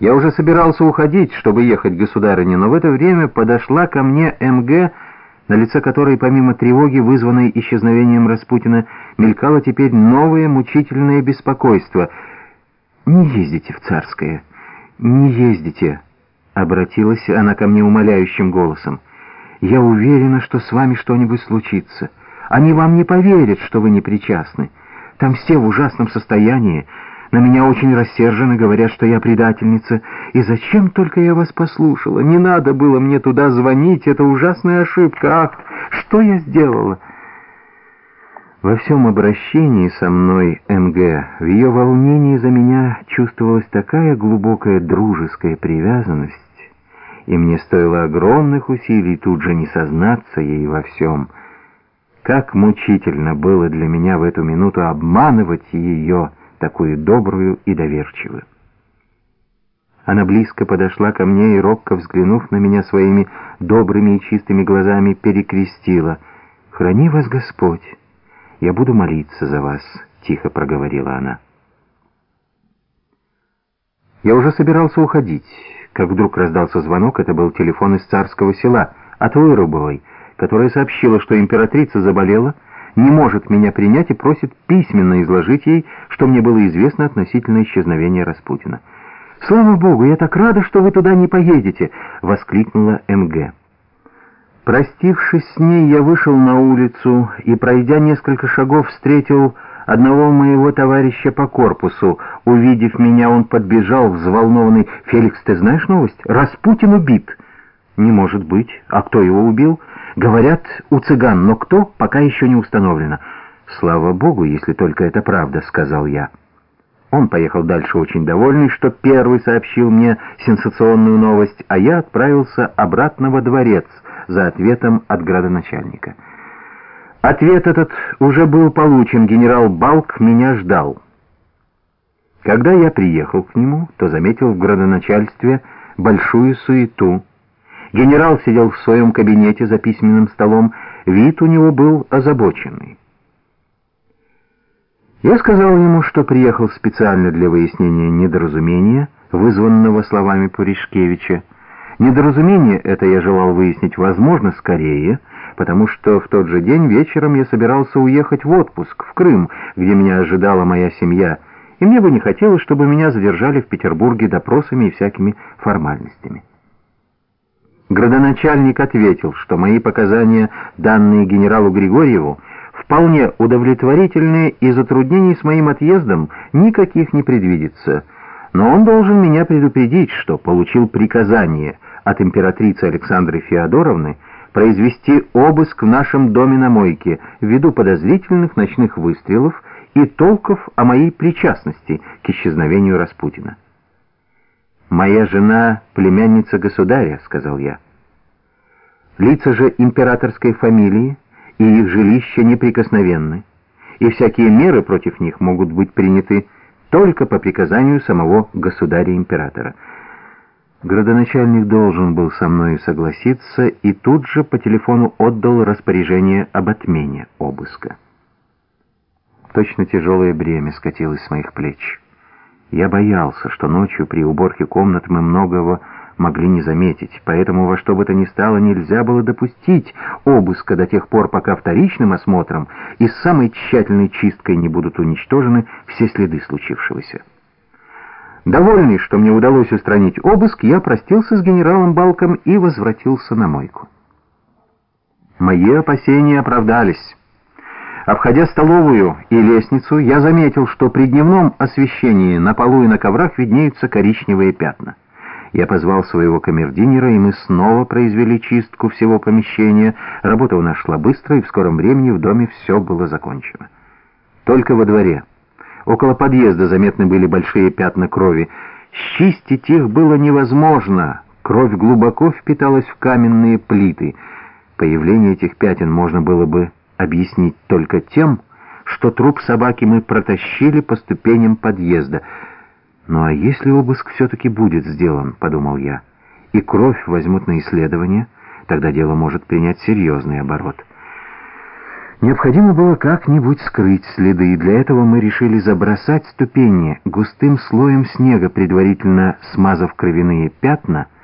Я уже собирался уходить, чтобы ехать к государыне, но в это время подошла ко мне МГ, на лице которой, помимо тревоги, вызванной исчезновением Распутина, мелькало теперь новое мучительное беспокойство. «Не ездите в Царское, не ездите», — обратилась она ко мне умоляющим голосом. «Я уверена, что с вами что-нибудь случится. Они вам не поверят, что вы не причастны. Там все в ужасном состоянии». На меня очень рассержены, говорят, что я предательница. И зачем только я вас послушала? Не надо было мне туда звонить, это ужасная ошибка. Ах, что я сделала?» Во всем обращении со мной МГ, в ее волнении за меня чувствовалась такая глубокая дружеская привязанность, и мне стоило огромных усилий тут же не сознаться ей во всем. Как мучительно было для меня в эту минуту обманывать ее, такую добрую и доверчивую. Она близко подошла ко мне и, робко взглянув на меня своими добрыми и чистыми глазами, перекрестила. «Храни вас Господь! Я буду молиться за вас», — тихо проговорила она. Я уже собирался уходить, как вдруг раздался звонок, это был телефон из царского села, от Вырубовой, которая сообщила, что императрица заболела, не может меня принять и просит письменно изложить ей, что мне было известно относительно исчезновения Распутина. «Слава Богу, я так рада, что вы туда не поедете!» — воскликнула МГ. Простившись с ней, я вышел на улицу и, пройдя несколько шагов, встретил одного моего товарища по корпусу. Увидев меня, он подбежал, взволнованный. «Феликс, ты знаешь новость? Распутин убит!» «Не может быть. А кто его убил?» Говорят, у цыган, но кто, пока еще не установлено. «Слава Богу, если только это правда», — сказал я. Он поехал дальше очень довольный, что первый сообщил мне сенсационную новость, а я отправился обратно во дворец за ответом от градоначальника. Ответ этот уже был получен, генерал Балк меня ждал. Когда я приехал к нему, то заметил в градоначальстве большую суету, Генерал сидел в своем кабинете за письменным столом, вид у него был озабоченный. Я сказал ему, что приехал специально для выяснения недоразумения, вызванного словами Пуришкевича. Недоразумение это я желал выяснить, возможно, скорее, потому что в тот же день вечером я собирался уехать в отпуск, в Крым, где меня ожидала моя семья, и мне бы не хотелось, чтобы меня задержали в Петербурге допросами и всякими формальностями. Градоначальник ответил, что мои показания, данные генералу Григорьеву, вполне удовлетворительные и затруднений с моим отъездом никаких не предвидится. Но он должен меня предупредить, что получил приказание от императрицы Александры Феодоровны произвести обыск в нашем доме на мойке ввиду подозрительных ночных выстрелов и толков о моей причастности к исчезновению Распутина. «Моя жена — племянница государя», — сказал я. Лица же императорской фамилии и их жилища неприкосновенны, и всякие меры против них могут быть приняты только по приказанию самого государя-императора. Градоначальник должен был со мной согласиться и тут же по телефону отдал распоряжение об отмене обыска. Точно тяжелое бремя скатилось с моих плеч. Я боялся, что ночью при уборке комнат мы многого могли не заметить, поэтому во что бы то ни стало нельзя было допустить обыска до тех пор, пока вторичным осмотром и самой тщательной чисткой не будут уничтожены все следы случившегося. Довольный, что мне удалось устранить обыск, я простился с генералом Балком и возвратился на мойку. Мои опасения оправдались. Обходя столовую и лестницу, я заметил, что при дневном освещении на полу и на коврах виднеются коричневые пятна. Я позвал своего камердинера, и мы снова произвели чистку всего помещения. Работа у нас шла быстро, и в скором времени в доме все было закончено. Только во дворе. Около подъезда заметны были большие пятна крови. Счистить их было невозможно. Кровь глубоко впиталась в каменные плиты. Появление этих пятен можно было бы объяснить только тем, что труп собаки мы протащили по ступеням подъезда. «Ну а если обыск все-таки будет сделан, — подумал я, — и кровь возьмут на исследование, тогда дело может принять серьезный оборот». Необходимо было как-нибудь скрыть следы, и для этого мы решили забросать ступени густым слоем снега, предварительно смазав кровяные пятна —